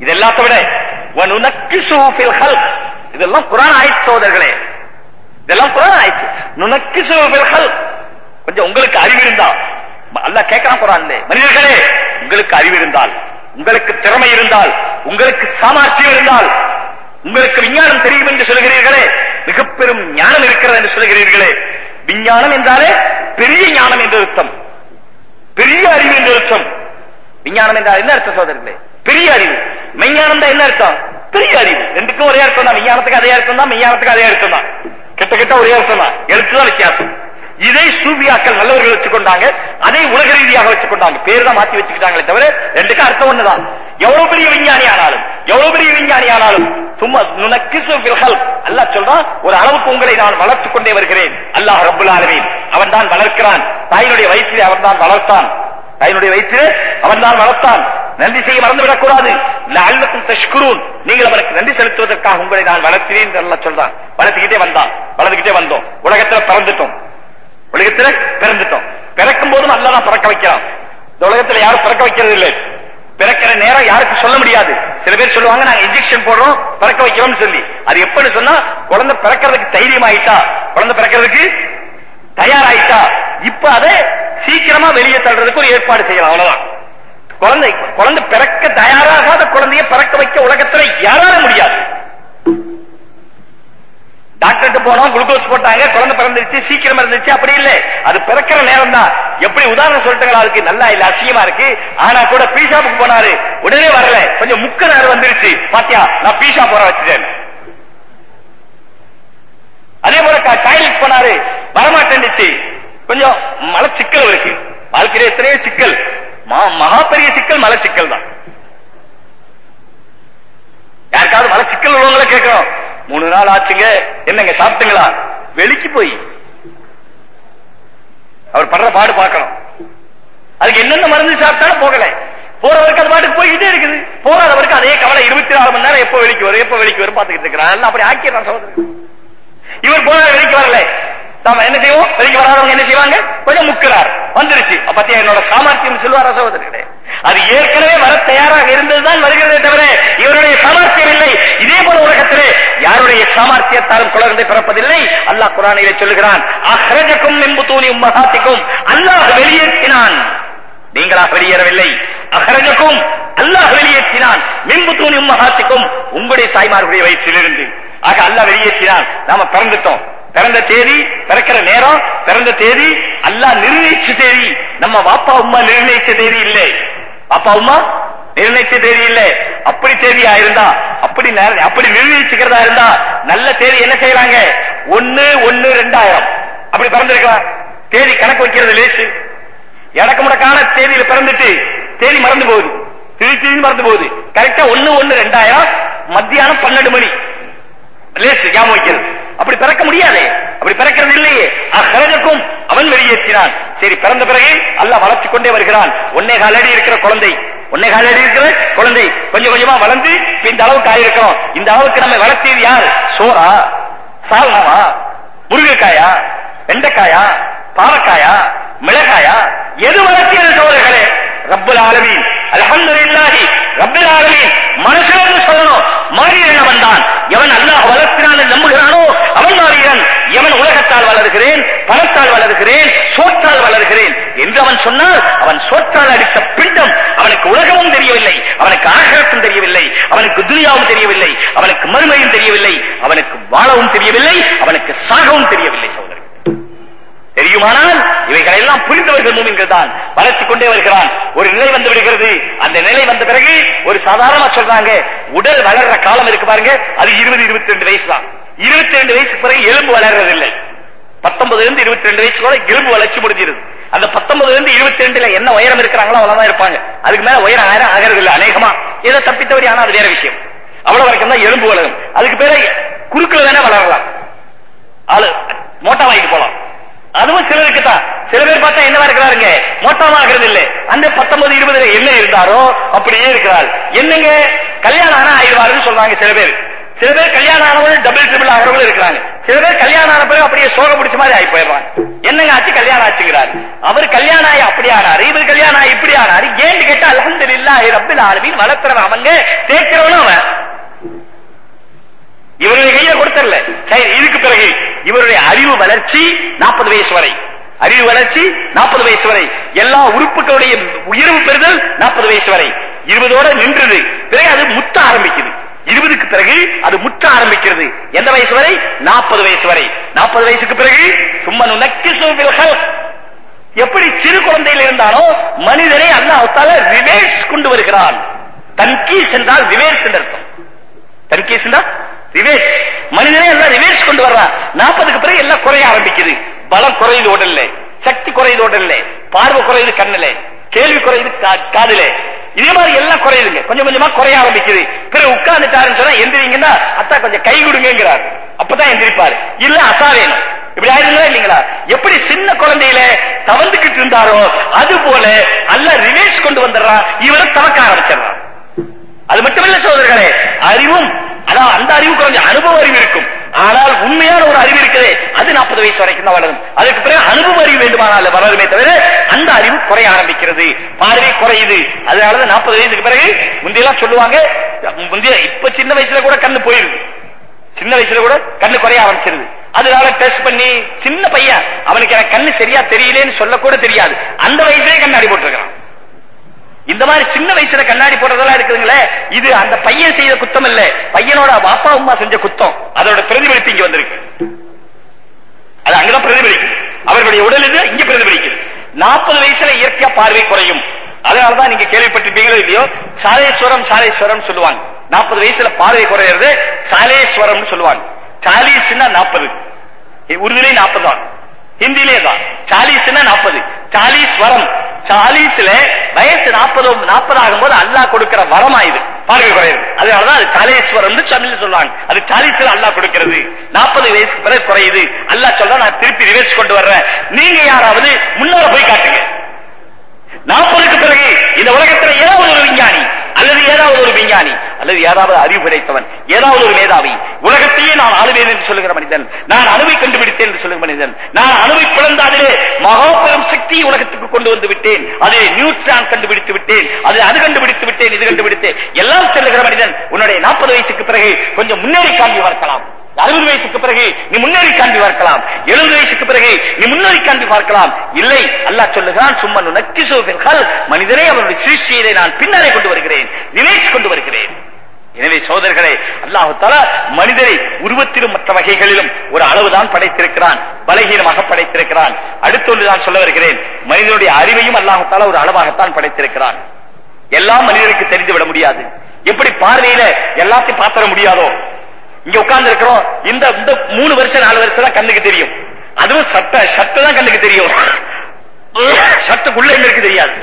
இதெல்லாத்தோட இதெல்லாம் குரான் ஆயிடுச்சு சோதர்களே இதெல்லாம் குரான் ஆயிடுச்சு நுனக்கு சோதர்கள் கொஞ்சம் உங்களுக்கு அறிவு இருந்தா அல்ல கேட்கலாம் குரான் மனிதர்களே உங்களுக்கு அறிவு இருந்தால் உங்களுக்கு திறமை இருந்தால் உங்களுக்கு சாமர்த்தியம் இருந்தால் உங்களுக்கு விஞ்ஞானம் தெரியும் என்று சொல்கிறீர்களே மிக ஞானம் இருக்கிறது என்று சொல்கிறீர்களே விஞ்ஞானம் என்றாலே பெரிய ஞானம் என்று அர்த்தம் பெரிய அறிவு என்று அர்த்தம் விஞ்ஞானம் என்றால் என்ன அர்த்தம் சோதர்களே பெரிய அறிவு மெஞ்ஞானம் தான் என்ன அர்த்தம்? பெரிய அறிவு ரெண்டுக்கும் ஒரே அர்த்தம் தான். விஞ்ஞானத்துக்கு அதே அர்த்தம் தான் மெய்ஞானத்துக்கு அதே அர்த்தம் தான். கிட்ட கிட்ட ஒரே அர்த்தம் தான். எழுத்து தான் வித்தியாசம். இதை சூபியாக்கள் நல்லவர்கள் வச்சுக்கொண்டாங்க அதை உலக ரீதியாக வச்சுக்கொண்டாங்க. பேர் தான் மாத்தி வச்சுக்கிட்டாங்களே தவிர ரெண்டுக்கும் அர்த்தம் ஒண்ணுதான். எவ்வளவு பெரிய விஞ்ஞானி ஆனாலும் எவ்வளவு பெரிய விஞ்ஞானி ஆனாலும் சும்மா நுனக்கிசு வில்ஹல் அல்லாஹ் சொல்றான் ஒரு அளவுக்கு உங்களை நான் வளர்த்துக் கொண்டே வருகிறேன். அல்லாஹ் ரப்புல் ஆலமீன். அவன் தான் வளர்க்கிறான். தாயினுடைய வயிற்றிலே அவன் தான் வளர்த்தான். தாயினுடைய வயிற்றிலே அவன் தான் வளர்த்தான். நன்றி செய்ய மறந்துவிடக் கூடாது தஷ்குரூன். நீங்கள் அவனுக்கு நன்றி செலுத்துவதற்காக உங்களை நான் வளர்க்கிறேன் என்று சொல்றான். வளர்த்துக்கிட்டே வந்தான். வளர்த்துக்கிட்டே வந்தோம். உலகத்துல பிறந்துட்டோம். உலகத்துல பிறந்துட்டோம். பிறக்கும் போதும் அல்லதான் பிறக்க வைக்கிறான். இந்த உலகத்துல யாரும் பிறக்க வைக்கிறது இல்லை. பிறக்கிற நேரம் யாருக்கும் சொல்ல முடியாது. சில பேர் சொல்லுவாங்க நாங்க இன்ஜெக்ஷன் போடுறோம் பிறக்க வைக்கிறோம் சொல்லி. அது எப்படி சொன்னா குழந்தை பிறக்கிறதுக்கு தைரியம் ஆயிட்டா குழந்தை பிறக்கிறதுக்கு தயாராயிட்டா? இப்ப அதை சீக்கிரமா வெளியே தள்ளுறதுக்கு ஒரு ஏற்பாடு செய்யலாம். அவ்வளவுதான். குழந்தை குழந்தை பிறக்க தயாராகாத குழந்தைய பிறக்க வைக்க உலகத்தில் யாரால முடியாது. டாக்டர்கிட்ட போனோம் குளுக்கோஸ் போட்டாங்க குழந்தை பிறந்துருச்சு சீக்கிரம் இருந்துச்சு அப்படி இல்ல. அது பிறக்கிற நேரம் தான் எப்படி உதாரணம் சொல்லிட்டுங்களா இருக்கு நல்லா இல்ல அசிங்கமா இருக்கு. ஆனா கூட பீஷாப்புக்கு போனாரு உடனே வரல. கொஞ்சம் முக்க நேரம் வந்துருச்சு. பாத்தியா நான் பீஷா போற வச்சுட்டேன். அதே போல டாய்லெட் போனாரு வரமாட்டேன்னுச்சு. கொஞ்சம் மலை சிக்கல் இருக்கு. வாழ்க்கையில எத்தனையோ சிக்கல். மகா பெரிய சிக்கல் மலை சிக்கல் தான். யாருக்காவது மலை சிக்கல் உள்ளவங்கள கேட்கிறோம். மூணு நாள் ஆச்சுங்க என்னங்க சாப்பிட்டுங்களா? வெளிக்கு போய். அவர் படுற பாடு பார்க்கணும். அதுக்கு என்னென்ன மருந்து சாப்பிட்டாலும் போகல. போறவருக்கு அது பாட்டுக்கு போய்கிட்டே இருக்குது. போறாதவருக்கு அதே கவலை இருபத்தி நாலு மணி நேரம் எப்போ வெளிக்கு வரும் எப்போ வெளிக்கு வரும் பாத்துக்கிட்டு இருக்கிறான். அப்படி ஆக்கிடுறான் சகோதரர். இவர் போனார் வெளிக்கு வரல. நாம என்ன செய்வோம்? வெளிக்கு வராதவங்க என்ன செய்வாங்க? கொஞ்சம் முக்கிறார். வந்துருச்சு. பத்தியா என்னோட சாமர்த்தியம் சொல்லுவாரா சகோதரர்களே அது ஏற்கனவே வர தயாராக இருந்ததுதான் வருகிறதே தவிர இவருடைய சாமர்த்தியம் இல்லை. இதே போல உலகத்திலே யாருடைய சாமர்த்தியத்தாலும் குழந்தை பிறப்பதில்லை. அல்லாஹ் குரானிலே சொல்லுகிறான் அஹ்ரஜக்கும் மின்புத்தூனி உம்மகாத்திக்கும் அல்லாஹ் வெளியேற்றினான். நீங்களாக வெளியேறவில்லை. அஹ்ரஜக்கும். அல்லாஹ் வெளியேற்றினான். மின்புத்தூனி உம்மகாத்திக்கும் உங்களுடைய தாய்மார்களுடைய வயிற்றிலிருந்து. ஆக அல்லாஹ் வெளியேற்றினான். நாம பிறந்துட்டோம். பிறந்த தேதி பிறக்கிற நேரம் பிறந்த தேதி அல்லாஹ் நிர்ணயிச்ச தேதி. நம்ம வாப்பா உமா நிர்ணயிச்ச தேதி இல்லை. வாப்பா உமா நிர்ணயிச்ச தேதி இல்லை. அப்படி தேதியா இருந்தா அப்படி அப்படி நிர்ணயிச்சுக்கிறதா இருந்தா நல்ல தேதி என்ன செய்யறாங்க? ஒன்னு ஒன்னு ரெண்டாயிரம். அப்படி பிறந்திருக்கலாம் தேதி கணக்கு வைக்கிறது லேசு. எனக்கு முடக்கான தேதியில பிறந்துட்டு தேதி மறந்து போகுது. திடீர் திடீர்னு மறந்து போகுது. கரெக்டா ஒன்னு ஒன்னு ரெண்டாயிரம். மத்தியானம் பன்னெண்டு மணி. லேசு ஞாபகம் வைக்கிறது. அப்படி பிறக்க முடியாதே. அப்படி பிறக்கிறது இல்லையே. அஹரஜக்கும் அவன் வெளியேற்றினான். சரி பிறந்த பிறகு அல்ல வளர்த்து கொண்டே வருகிறான். ஒன்னே காலடி இருக்கிற குழந்தை. ஒன்னே காலடி இருக்கிற குழந்தை. கொஞ்சம் கொஞ்சமா வளர்ந்து இந்த அளவுக்கு ஆயிருக்கிறோம். இந்த அளவுக்கு நம்ம வளர்த்தியது யார்? சோறா? சால்னாவா? முருங்கைக்காயா? வெண்டைக்காயா? பாவக்காயா மிளகாயா? எது வளர்த்தியது சோழர்களே? ரப்பல் ஆலமீன். அல்ஹம்துலில்லாஹி ரப்பல் ஆலமீன். மனுஷன் சொல்லணும். மாறீரன் அவன் தான் எவன் அல்லாஹ் வளர்க்கிறான் நம்புகிறானோ அவன் மாறியன் எவன் உலகத்தால் வளர்கிறேன் பணத்தால் வளர்கிறேன் சோற்றால் வளர்கிறேன் என்று அவன் சொன்னால் அவன் சோற்றால் அடித்த பிண்டம் அவனுக்கு உலகமும் தெரியவில்லை அவனுக்கு ஆகரத்தும் தெரியவில்லை அவனுக்கு துனியாவும் தெரியவில்லை அவனுக்கு மறுமையும் தெரியவில்லை அவனுக்கு வாழவும் தெரியவில்லை அவனுக்கு சாகவும் தெரியவில்லை. தெரியுமானால் இவைகளை எல்லாம் புரிந்தவர்கள் மூமின்கள் தான் வளர்த்து கொண்டே வருகிறான். ஒரு நிலை வந்து விடுகிறது. அந்த நிலை வந்த பிறகு ஒரு சாதாரணமா சொல்றாங்க உடல் வளர்ற காலம் இருக்கு பாருங்க அது இருபது இருபத்தி ரெண்டு வயசு தான் இருபத்தி ரெண்டு வயசுக்கு பிறகு எலும்பு வளர்றதில்லை. பத்தொன்பதுல இருந்து இருபத்தி ரெண்டு வயசுக்குள்ள எலும்பு வளர்ச்சி முடிஞ்சிருது. அந்த பத்தொன்பதுல இருந்து இருபத்தி ரெண்டுல என்ன உயரம் இருக்கிறாங்களோ அவ்வளவுதான் இருப்பாங்க. அதுக்கு மேல உயரம் ஆயிரம் ஆகிறது இல்லை அநேகமா. ஏதோ தப்பித்தவரி ஆனா அது வேற விஷயம். அவ்வளவு வரைக்கும் தான் எலும்பு வளரும். அதுக்கு பேர குறுக்குல வேணா வளரலாம். ஆளு மோட்டா வாங்கிட்டு போலாம் அதுவும் சிலருக்கு தான். சில பேர் பார்த்தா என்னவா இருக்கிறாருங்க மோட்டமா இருக்கிறது இல்ல அந்த பத்தொன்பது இருபதுல என்ன இருந்தாரோ அப்படியே இருக்கிறார். என்னங்க? கல்யாணம் ஆனா ஆயிடுவாருன்னு சொல்றாங்க சில பேர். சில பேர் கல்யாணம் ஆனவங்க டபுள் ட்ரிபிள் ஆகிறவங்க இருக்கிறாங்க. சில பேர் கல்யாணம் ஆன பிறகு அப்படியே சோக பிடிச்ச மாதிரி ஆகி போயிடுறாங்க. என்னங்க ஆச்சு கல்யாணம் ஆச்சுங்கிறார்? அவர் கல்யாணம் ஆகி அப்படி ஆனாரு இவர் கல்யாணம் ஆகி இப்படி ஆனாரு. ஏன்னு கேட்டா அல்ஹம்துலில்லாஹி ரப்பில் ஆலமீன். வளர்த்துறவன் அவங்க தேய்க்கிறவனும் அவன். இவருடைய கையில கொடுத்தரல. சரி இதுக்கு பிறகு இவருடைய அறிவு வளர்ச்சி நாற்பது வயசு வரை. அறிவு வளர்ச்சி நாற்பது வயசு வரை. எல்லா உறுப்புகளுடைய உயர்வு பெறுதல் நாற்பது வயசு வரை. இருபதோட நின்றது. பிறகு அது முத்த ஆரம்பிக்குது. இருபதுக்கு பிறகு அது முற்ற ஆரம்பிக்கிறது. எந்த வயசு வரை? நாற்பது வயசு வரை. நாற்பது வயசுக்கு பிறகு சும்மா நக்கி எப்படி சிறு குழந்தையில் மனிதரை மனிதனை அல்லாஹால ரிவேர்ஸ் கொண்டு வருகிறான். தன்கீஸ் என்றால் ரிவேர்ஸ் என்று அர்த்தம். தன்கீஸ் என்றால் ரிவேர்ஸ் மனிதனே எல்லாம் ரிவேர்ஸ் கொண்டு வர்றான் நாற்பதுக்கு பிறகு எல்லாம் குறைய ஆரம்பிக்குது. பலம் குறையுது உடல்ல. சக்தி குறையுது உடல்ல. பார்வை குறையுது கண்ணுல. கேள்வி குறையுது கா- காதுல. இதே மாதிரி எல்லாம் குறையுதுங்க. கொஞ்சம் கொஞ்சமா குறைய ஆரம்பிக்குது. பிறகு உட்கார்ந்துட்டாருன்னு சொன்னா எந்திரிங்கன்னா அத்தா கொஞ்சம் கை கொடுங்கிறார் அப்பதான் எந்திரிப்பாரு. இல்ல அசாவேணும் இப்படி ஆயிருந்தா இல்லீங்களா? எப்படி சின்ன குழந்தையில தவந்துகிட்டு இருந்தாரோ அது போல அல்ல ரிவேஷ் கொண்டு வந்துடுறான் இவரை தவக்க ஆரம்பிச்சிடறான் அது மட்டுமில்ல சோதரர்களே அறிவும் அதான் அந்த அறிவு குறைஞ்ச அனுபவ அறிவு இருக்கும். ஆனால் உண்மையான ஒரு அறிவு இருக்கிறது அது நாற்பது வயசு வரைக்கும் தான் வளரும். அதுக்கு பிறகு அனுபவ அறிவு வேண்டுமானால் வளருமே தவிர அந்த அறிவு குறைய ஆரம்பிக்கிறது. பார்வை குறையுது. அதனாலதான் நாற்பது வயசுக்கு பிறகு முந்தையெல்லாம் சொல்லுவாங்க முந்தைய இப்ப சின்ன வயசுல கூட கண்ணு போயிருது சின்ன வயசுல கூட கண்ணு குறைய ஆரம்பிச்சிருது. அதனால டெஸ்ட் பண்ணி சின்ன பையன் அவனுக்கு எனக்கு கண்ணு சரியா தெரியலேன்னு சொல்ல கூட தெரியாது. அந்த வயசுலயே கண்ணாடி போட்டிருக்கான் இந்த மாதிரி சின்ன வயசுல கண்ணாடி போடுறதெல்லாம் இருக்குதுங்களே இது அந்த பையன் செய்த குத்தம் இல்ல பையனோட அப்பா அம்மா செஞ்ச குத்தம். அதோட பிரதிபலிப்பு இங்க வந்திருக்கு. அது அங்கதான் பிரதிபலிக்கும் அவர்களுடைய உடல் இது இங்க பிரதிபலிக்குது. நாற்பது வயசுல இயற்கையா பார்வை குறையும். அதனாலதான் நீங்க கேள்விப்பட்டிருப்பீங்களோ இல்லையோ சாலேஸ்வரம் சாலேஸ்வரம் சொல்லுவாங்க. நாற்பது வயசுல பார்வை குறையிறது சாலேஸ்வரம் சொல்லுவாங்க. சாலீஸ்னா நாற்பது. உறுதியிலே நாற்பது தான் ஹிந்திலே தான் சாலீஸ்னா நாற்பது. சாலீஸ்வரம். சாலீஸ்ல வயசு நாற்பது நாற்பது ஆகும்போது அல்லாஹ் கொடுக்கிற வரமா இது. பார்வை குறையுது. அதனாலதான் அது சாலேஸ்வரம் தமிழ்ல சொல்லுவாங்க. அது சாலீஸ்ல அல்லாஹ் கொடுக்கிறது. நாற்பது வயசுக்கு பிறகு குறையுது. அல்லா சொல்ல நான் திருப்பி ரிவர்ஸ் கொண்டு வர்றேன். நீங்க யாராவது முன்னால போய் காட்டுங்க. நாற்பதுக்கு பிறகு இந்த உலகத்துல ஏதோ ஒரு விஞ்ஞானி அல்லது ஏதாவது ஒரு விஞ்ஞானி அல்லது ஏதாவது அறிவு படைத்தவன் ஏதாவது ஒரு மேதாவி உலகத்தையே நான் ஆளுவேன் என்று சொல்லுகிற மனிதன் நான் அணுவை கண்டுபிடித்தேன் என்று சொல்லுகிற மனிதன் நான் அணுவை பிறந்த அதிலே மகாபெரும் சக்தியை உலகத்துக்கு கொண்டு வந்து விட்டேன் அதை நியூட்ரான் கண்டுபிடித்து விட்டேன் அது அது கண்டுபிடித்து விட்டேன் இது கண்டுபிடித்தேன் எல்லாம் சொல்லுகிற மனிதன் உன்னுடைய நாற்பது வயசுக்கு பிறகு கொஞ்சம் முன்னேறி காண்பி வளர்க்கலாம் அறுபது வயசுக்கு பிறகு நீ முன்னேறி காண்பி பார்க்கலாம். எழுபது வயசுக்கு பிறகு நீ முன்னேறி காண்பி பார்க்கலாம். இல்லை அல்லாஹ் சொல்லுகிறான் சும்மா நக்கி சோகர்கள் மனிதனை அவனுடைய சிருஷ்டியை நான் பின்னரே கொண்டு வருகிறேன் நினைச்சு கொண்டு வருகிறேன். எனவே சோதர்களே அல்லாஹால மனிதரை உருவத்திலும் மற்ற வகைகளிலும் ஒரு அளவுதான் படைத்திருக்கிறான் பலகீனமாக படைத்திருக்கிறான். அடுத்தொன்று நான் சொல்ல வருகிறேன் மனிதனுடைய அறிவையும் அல்லாஹு ஒரு அளவாகத்தான் படைத்திருக்கிறான். எல்லாம் மனிதனுக்கு தெரிந்து விட முடியாது. எப்படி பார்வையில எல்லாத்தையும் பாத்திர முடியாதோ இங்க உட்கார்ந்து இருக்கிறோம் இந்த இந்த மூணு வருஷம் நாலு வருஷம் தான் கண்ணுக்கு தெரியும். அதுவும் சட்ட சட்டை தான் கண்ணுக்கு தெரியும். சட்டுக்குள்ள என்ன இருக்கு தெரியாது.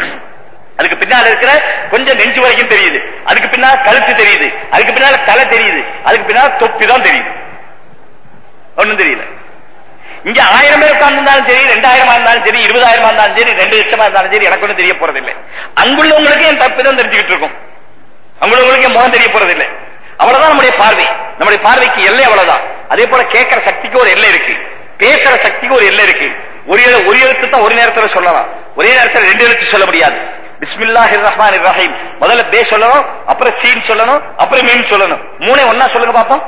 அதுக்கு பின்னால இருக்கிற கொஞ்சம் நெஞ்சு வரைக்கும் தெரியுது. அதுக்கு பின்னால கழுத்து தெரியுது. அதுக்கு பின்னால தலை தெரியுது. அதுக்கு பின்னால தொப்பி தான் தெரியுது. ஒண்ணும் தெரியல. இங்க ஆயிரம் பேர் உட்கார்ந்திருந்தாலும் சரி ரெண்டாயிரமா இருந்தாலும் சரி இருபதாயிரமா இருந்தாலும் சரி ரெண்டு லட்சமா இருந்தாலும் சரி எனக்கு ஒன்றும் தெரிய போறதில்லை. அங்குள்ளவங்களுக்கு என் தப்பு தான் தெரிஞ்சுக்கிட்டு இருக்கும். அங்குள்ளவங்களுக்கு என் முகம் தெரிய போறதில்லை. அவ்வளவுதான் நம்முடைய பார்வை. நம்முடைய பார்வைக்கு எல்லை அவ்வளவுதான். அதே போல கேட்கிற சக்திக்கு ஒரு எல்லை இருக்கு. பேசுற சக்திக்கு ஒரு எல்லை இருக்கு. ஒரு எழு- ஒரு எழுத்து தான் ஒரு நேரத்துல சொல்லலாம். ஒரே நேரத்துல ரெண்டு எழுத்து சொல்ல முடியாது. பிஸ்மில்லாஹிர் ரஹ்மான் ரஹீம். முதல்ல பே சொல்லணும் அப்புறம் சீன் சொல்லணும் அப்புறம் மீன் சொல்லணும். மூணே ஒன்னா சொல்லுங்க பாப்போம்.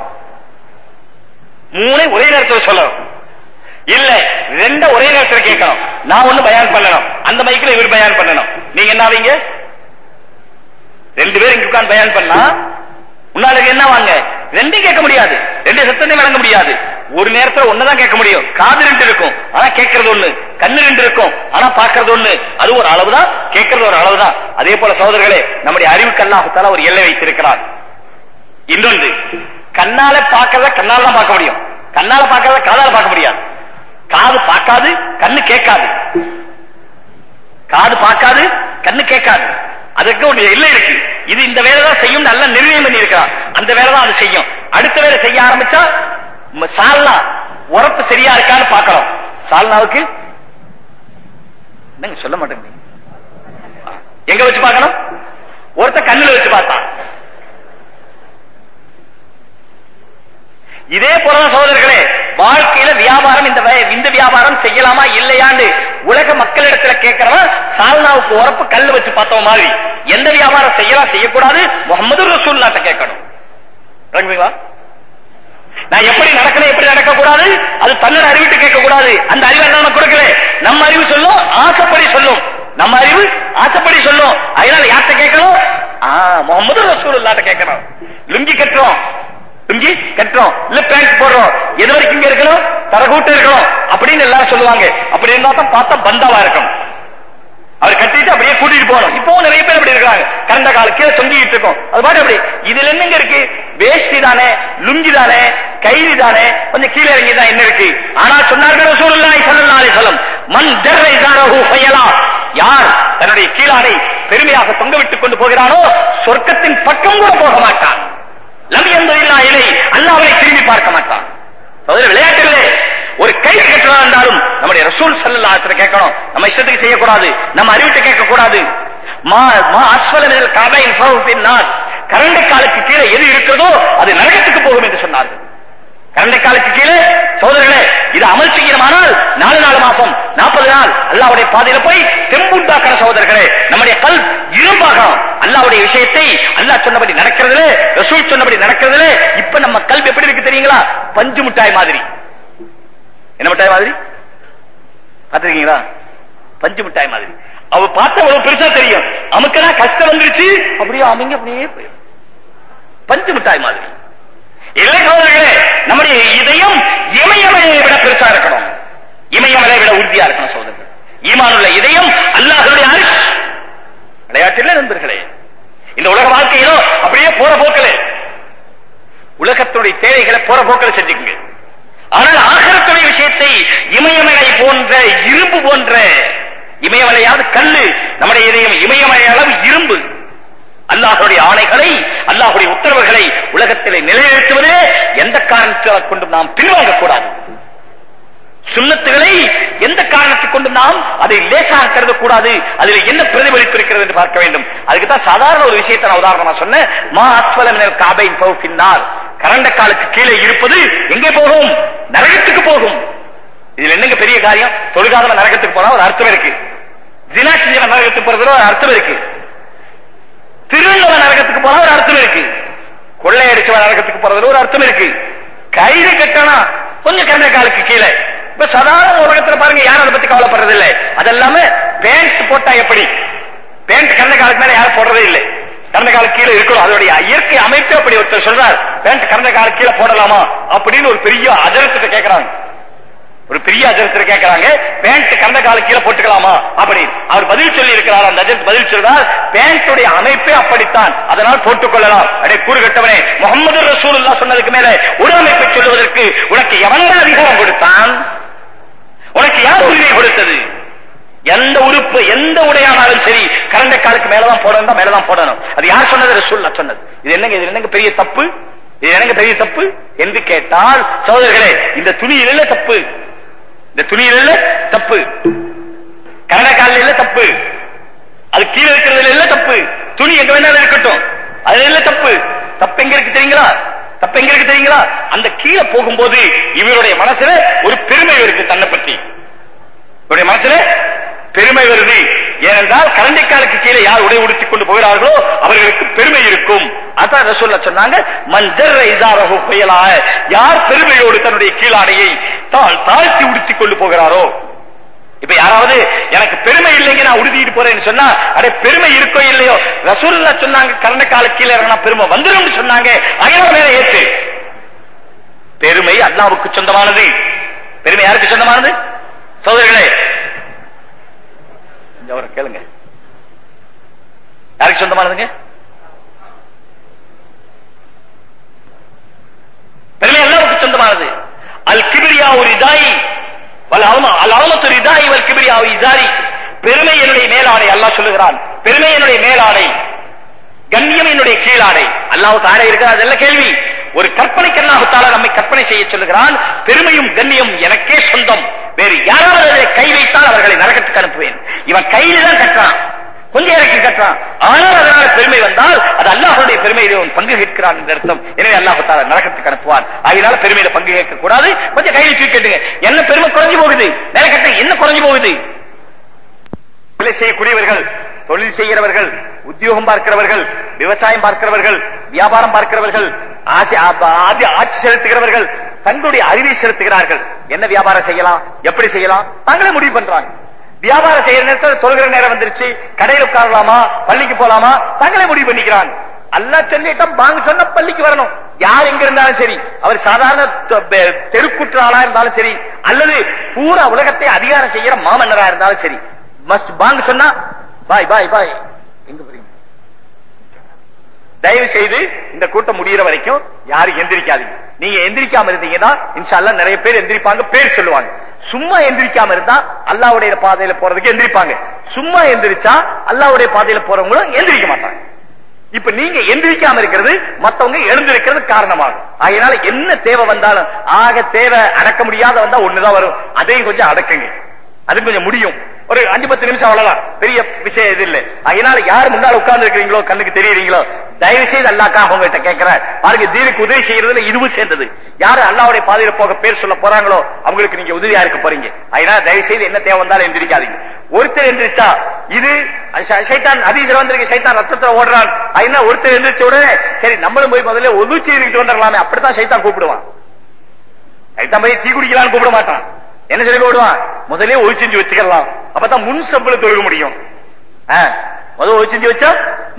மூணே ஒரே நேரத்துல சொல்லணும். இல்ல ரெண்ட ஒரே நேரத்துல கேட்கணும். நான் ஒண்ணு பயான் பண்ணணும். அந்த மைக்கில் இவர் பயான் பண்ணணும். நீங்க என்ன ஆவீங்க? ரெண்டு பேரும் இங்க உட்கார்ந்து பயான் பண்ணா முன்னாளுக்கு என்ன வாங்க? ரெண்டையும் கேட்க முடியாது. ரெண்டு சத்தத்தையும் வழங்க முடியாது. ஒரு நேரத்துல ஒண்ணுதான் கேட்க முடியும். காது ரெண்டு இருக்கும். ஆனா கேட்கறது ஒண்ணு. கண்ணு ரெண்டு இருக்கும். ஆனா பாக்குறது ஒண்ணு. அது ஒரு அளவுதான். கேட்கறது ஒரு அளவுதான். அதே போல சகோதரர்களே நம்முடைய அறிவுக்கு அல்லாஹத்தால ஒரு எல்லை வைத்திருக்கிறார். இன்னொன்று கண்ணால பாக்கிறத கண்ணால தான் பார்க்க முடியும். கண்ணால பாக்கிறத காதால பார்க்க முடியாது. காது பார்க்காது கண்ணு கேட்காது. காது பார்க்காது கண்ணு கேட்காது. அதுக்கு ஒரு எல்லை இருக்கு. இது இந்த வேலை தான் செய்யும் நல்ல நிர்ணயம் பண்ணி இருக்கிறான் அந்த வேலை தான் அது செய்யும். அடுத்த வேலை செய்ய ஆரம்பிச்சா சால்னா உரப்பு சரியா இருக்கான்னு பார்க்கலாம் சால்னாவுக்கு என்னங்க சொல்ல மாட்டேங்க எங்க வச்சு பார்க்கணும்? ஒருத்த கண்ணுல வச்சு பார்த்தான். இதே போலதான் சகோதரர்களே வாழ்க்கையில வியாபாரம் இந்த இந்த வியாபாரம் செய்யலாமா இல்லையான்னு உலக மக்களிடத்துல கேட்கிறவன் சால்னாவுக்கு உரப்பு கல்லு வச்சு பார்த்தவன் மாதிரி. எந்த வியாபாரம் செய்யலாம் செய்யக்கூடாது முகமது ரசூல்லாட்ட கேட்கணும். நான் எப்படி நடக்கணும் எப்படி நடக்க கூடாது அது தன்னோட அறிவிட்டு கேட்க கூடாது அந்த அறிவு என்ன கொடுக்கல. நம்ம அறிவு சொல்லும் ஆசைப்படி சொல்லும். நம்ம அறிவு ஆசைப்படி சொல்லும். அதனால யார்கிட்ட கேட்கணும்? ஆ, முகமது ரசூலுல்லாட்ட கேட்கணும். லுங்கி கட்டுறோம். லுங்கி கட்டுறோம். இல்ல பேண்ட் போடுறோம். எது வரைக்கும் இங்க இருக்கணும்? தரகூட்டு இருக்கணும். அப்படின்னு எல்லாரும் சொல்லுவாங்க. அப்படி இருந்தா தான் பார்த்தா பந்தாவா இருக்கும் அவர் கட்டிட்டு அப்படியே கூட்டிட்டு போகணும். இப்போ நிறைய பேர் அப்படி இருக்காங்க கரண்ட கால கீழே தொங்கிட்டு இருக்கும். அது பாட்டு அப்படி. இதுல என்னங்க இருக்கு? வேஷ்டி தானே லுங்கி தானே கைதி தானே கொஞ்சம் கீழே இறங்கி தான் என்ன இருக்கு? ஆனா சொன்னார்கள் ரசூலுல்லாஹி ஸல்லல்லாஹு அலைஹி மண் ஜர்ரை ஜர்ர இஸாரஹு யார் தன்னுடைய கீழாடை பெருமையாக தொங்க விட்டுக் கொண்டு போகிறானோ சொர்க்கத்தின் பக்கம் கூட போக பார்க்க மாட்டான். விளையாட்டு இல்லை. ஒரு கைது கட்டுறதா இருந்தாலும் நம்முடைய ரசூல் சல்லா கேட்கணும். நம்ம இஷ்டத்துக்கு செய்யக்கூடாது. நம்ம அறிவிட்டு கேட்க கூடாது மா மா காலுக்கு கீழே எது இருக்கிறதோ அது நரகத்துக்கு போகும் என்று சொன்னார்கள். கரண்டை காலுக்கு கீழே சகோதரர்களே இது அமல் செய்யணுமானால் நாலு நாலு மாசம் நாற்பது நாள் அல்லாவுடைய பாதையில போய் தெம்புண்டாக்கிற சோதரர்களே நம்முடைய கல் இரும்பாகணும் அல்லாவுடைய விஷயத்தை அல்லாஹ் சொன்னபடி நடக்கிறதுல ரசூல் சொன்னபடி நடக்கிறதுல இப்ப நம்ம கல்வி எப்படி இருக்கு தெரியுங்களா? பஞ்சு மிட்டாய் மாதிரி. என்ன மிட்டாய் மாதிரி? பாத்துருக்கீங்களா பஞ்சு மிட்டாய் மாதிரி. அவ பார்த்தா அவ்வளவு பெருசா தெரியும். அமுக்கனா கஷ்டம் வந்துருச்சு அப்படியே அமைங்க அப்படியே போயிடும். பஞ்சு மிட்டாய் மாதிரி. இல்லை சகோதரர்களே நம்முடைய இதயம் இமயமலையை விட பெருசா இருக்கணும். இமயமலை விட உறுதியா இருக்கணும் சகோதரர்கள். ஈமானுள்ள இதயம் அல்லாஹருடைய அரிசி விளையாட்டில் நண்பர்களே. இந்த உலக வாழ்க்கையிலோ அப்படியே போற போக்களே உலகத்துடைய தேவைகளை போற போக்களை செஞ்சுக்குங்க. ஆனால் ஆகரத்துடைய விஷயத்தை இமயமலை போன்ற இரும்பு போன்ற இமயமலையாவது கல்லு. நம்முடைய இதயம் இமயமலை அளவு இரும்பு. அல்லாஹுடைய ஆணைகளை அல்லாஹுடைய உத்தரவுகளை உலகத்திலே நிலைநிறுத்துவது எந்த காரணத்தை கொண்டும் நாம் பின்வாங்க கூடாது சுண்ணத்துகளை எந்த காரணத்தை கொண்டு நாம் அதை லேசாக கருதக்கூடாது அதில் என்ன பிரதிபலிப்பு இருக்கிறது என்று பார்க்க வேண்டும். அதுக்கு தான் சாதாரண ஒரு விஷயத்தை நான் உதாரணமா சொன்னேன். மா அஸ்வலமினர் காபையின் பகுப்பின்னால் கரண்ட காலுக்கு கீழே இருப்பது எங்கே போகும்? நரகத்துக்கு போகும். இதுல என்னங்க பெரிய காரியம்? தொழுகாதவன் நரகத்துக்கு போனா ஒரு அர்த்தம் இருக்கு. ஜினா செஞ்சவன் நரகத்துக்கு போறதுல ஒரு அர்த்தம் இருக்கு. திருநவன் நரகத்துக்கு போனா ஒரு அர்த்தம் இருக்கு. கொள்ளையடிச்சவன் நரகத்துக்கு போறதுல ஒரு அர்த்தம் இருக்கு. கயிறு கட்டணும் கொஞ்சம் கரண்ட காலுக்கு கீழே. இப்ப சாதாரண உலகத்துல பாருங்க யாரும் அதை பத்தி கவலைப்படுறது இல்லை. அதெல்லாம பேண்ட் போட்டா எப்படி? பேண்ட் கரண்ட காலுக்கு மேல யாரும் போடுறதே இல்லை. கடந்த காலுக்கு கீழே இருக்கணும். அதோடைய இயற்கை அமைப்பு அப்படி ஒருத்தர் சொல்றார். பேண்ட் கடந்த கால கீழே போடலாமா? அப்படின்னு ஒரு பெரிய அஜரத்தை கேட்கிறாங்க ஒரு பெரிய அஜரத்தில் கேட்கிறாங்க பேண்ட் கண்ட காலுக்கு கீழே போட்டுக்கலாமா? அப்படி. அவர் பதில் சொல்லி இருக்கிறார் அந்த அஜரத் பதில் சொல்றார் பேண்டுடைய அமைப்பே அப்படித்தான். அதனால் போட்டுக் கொள்ளலாம் அடே கூறு கட்டவனே முகமது ரசூலுல்லா சொன்னதுக்கு மேல ஒரு அமைப்பை சொல்லுவதற்கு உனக்கு எவன அதிகாரம் கொடுத்தான்? உனக்கு யார் உரிமை கொடுத்தது? எந்த உறுப்பு எந்த உடையானாலும் சரி கரண்ட காலுக்கு மேலதான் போடணும் மேலதான் போடணும். அது யார் சொன்னது? ரசூல்லா சொன்னது. இது என்னங்க இது என்னங்க பெரிய தப்பு? இது என்னங்க பெரிய தப்பு? என்று கேட்டால் சகோதரர்களே இந்த துணியில் தப்பு? இந்த துணியில இல்ல தப்பு. கரண்ட காலில இல்ல தப்பு. அது கீழே இருக்கிறதுல இல்ல தப்பு. துணி எங்க வேணாலும் இருக்கட்டும். அது இல்ல தப்பு. தப்பு எங்க இருக்கு தெரியுங்களா? தப்பு எங்க இருக்கு தெரியுங்களா? அந்த கீழே போகும்போது இவருடைய மனசுல ஒரு பெருமை இருக்கு தன்னை பத்தி. இவருடைய மனசுல பெருமை வருது. ஏனென்றால் கரண்டைக்காலுக்கு கீழே யார் உடை உடுத்திக் கொண்டு போகிறார்களோ அவர்களுக்கு பெருமை இருக்கும். அதான் ரசூல்லா சொன்னாங்க மஞ்சர் இசாரஹு புயலா யார் பெருமையோடு தன்னுடைய கீழாடையை தாழ் தாழ்த்தி உடுத்திக் கொண்டு போகிறாரோ? இப்ப யாராவது எனக்கு பெருமை இல்லைங்க நான் உறுதிட்டு போறேன்னு சொன்னா அடே பெருமை இருக்கோ இல்லையோ? ரசூல்லா சொன்னாங்க கரண்ட கால கீழே இறங்கினா பெருமை வந்துடும் சொன்னாங்க அயன மேல ஏற்று. பெருமை அல்லாவுக்கு சொந்தமானது. பெருமை யாருக்கு சொந்தமானது? சோதரிகளே அவரை கேளுங்க. யாருக்கு சொந்தமானதுங்க? பெருமை அல்லாவுக்கு சொந்தமானது. அல் கிபிரியா ஒரு இதாய் அலாமத்து இதாய் வல் கிபிரியா இசாரி பெருமை என்னுடைய மேலாடை அல்லாஹ் சொல்லுகிறான். பெருமை என்னுடைய மேலாடை கண்ணியம் என்னுடைய கீழாடை. அல்லாஹ் தாரே இருக்கிறார் அதெல்லாம் கேள்வி. ஒரு கற்பனைக்கு அல்லாஹால நம்மை கற்பனை செய்ய சொல்லுகிறான். பெருமையும் கண்ணியம் எனக்கே சொந்தம். வேறு யாராவது கை வைத்தால் அவர்களை நரகத்துக்கு அனுப்புவேன். இவன் கையில தான் கட்டுறான். கொஞ்சம் இறக்கி கட்டுறான் ஆனால் அதனால பெருமை வந்தால் அது அல்லாஹருடைய பெருமையில பங்கு கேட்கிறான் என்ற அர்த்தம். எனவே அல்லாஹ் தாலா நரகத்துக்கு அனுப்புவான். அதனால பெருமையில பங்கு கேட்க கூடாது கொஞ்சம் கையில் தூக்கிட்டுங்க என்ன பெருமை குறைஞ்சு போகுது? நரகத்தை என்ன குறைஞ்சு போகுது? வேலை செய்யக்கூடியவர்கள் தொழில் செய்கிறவர்கள் உத்தியோகம் பார்க்கிறவர்கள் விவசாயம் பார்க்கிறவர்கள் வியாபாரம் பார்க்கிறவர்கள் ஆசி ஆ- ஆட்சி செலுத்துகிறவர்கள் தங்களுடைய அறிவை செலுத்துகிறார்கள். என்ன வியாபாரம் செய்யலாம்? எப்படி செய்யலாம்? தாங்களே முடிவு பண்றாங்க. வியாபாரம் செய்யற நேரத்தில் தொழுகிற நேரம் வந்துருச்சு. கடையில் உட்காரலாமா? பள்ளிக்கு போலாமா? தங்களை முடிவு பண்ணிக்கிறாங்க அல்லா சொல்லிட்டம் வாங்க சொன்ன பள்ளிக்கு வரணும். யார் எங்க இருந்தாலும் சரி அவர் சாதாரண தெருக்குற்றாளா இருந்தாலும் சரி அல்லது பூரா உலகத்தை அதிகாரம் செய்யற மாமன்னரா இருந்தாலும் சரி மஸ்ட் பாங்க சொன்னா பாய் பாய் பாய் எங்க போறீங்க? தயவு செய்து இந்த கூட்டம் முடிகிற வரைக்கும் யாரும் எந்திரிக்காதீங்க. நீங்க எந்திரிக்காம இருந்தீங்கன்னா இன்ஷால்லா நிறைய பேர் எந்திரிப்பாங்க பேர் சொல்லுவாங்க. சும்மா எந்திரிக்காம இருந்தா அல்லாவுடைய பாதையில போறதுக்கு எந்திரிப்பாங்க. சும்மா எந்திரிச்சா அல்லாவுடைய பாதையில போறவங்களும் எந்திரிக்க மாட்டாங்க. இப்ப நீங்க எந்திரிக்காம இருக்கிறது மத்தவங்க எழுந்திருக்கிறது காரணமாகும். அதனால என்ன தேவை வந்தாலும் ஆக தேவை அடக்க முடியாத வந்தா ஒண்ணுதான் வரும். அதையும் கொஞ்சம் அடக்குங்க. அது கொஞ்சம் முடியும். ஒரு அஞ்சு பத்து நிமிஷம் அவ்வளவுதான். பெரிய விஷயம் இது இல்ல. அதனால யார் முன்னால உட்கார்ந்து இருக்கிறீங்களோ கண்ணுக்கு தெரியுறீங்களோ தயவு செய்து அல்லாக்காக உங்ககிட்ட கேட்கிறேன். பாருங்க தீனுக்கு உதவி செய்யறதுல இதுவும் சேர்ந்தது. யாரு அல்லாவுடைய பாதையில போக பேர் சொல்ல போறாங்களோ அவங்களுக்கு நீங்க உதவியா இருக்க போறீங்க. அதனால தயவு செய்து என்ன தேவை வந்தாலும் எந்திரிக்காதீங்க. ஒருத்தர் எந்திரிச்சா இது சைத்தான் அதீசர் வந்திருக்கு சைத்தான் ரத்தத்தை ஓடுறான். அதனால ஒருத்தர் எந்திரிச்ச உடனே சரி நம்மளும் போய் முதல்ல ஒது செய்துக்கிட்டு வந்துடலாமே அப்படித்தான் சைத்தான் கூப்பிடுவான். சைத்தான் போய் தீ குடிக்கலாம்னு கூப்பிட மாட்டான். என்ன சொல்லி கூப்பிடுவான்? முதல்ல ஒது செஞ்சு வச்சுக்கலாம். அப்பதான் முன் சம்பளம் தொழுக முடியும். முதல் ஒது செஞ்சு வச்சா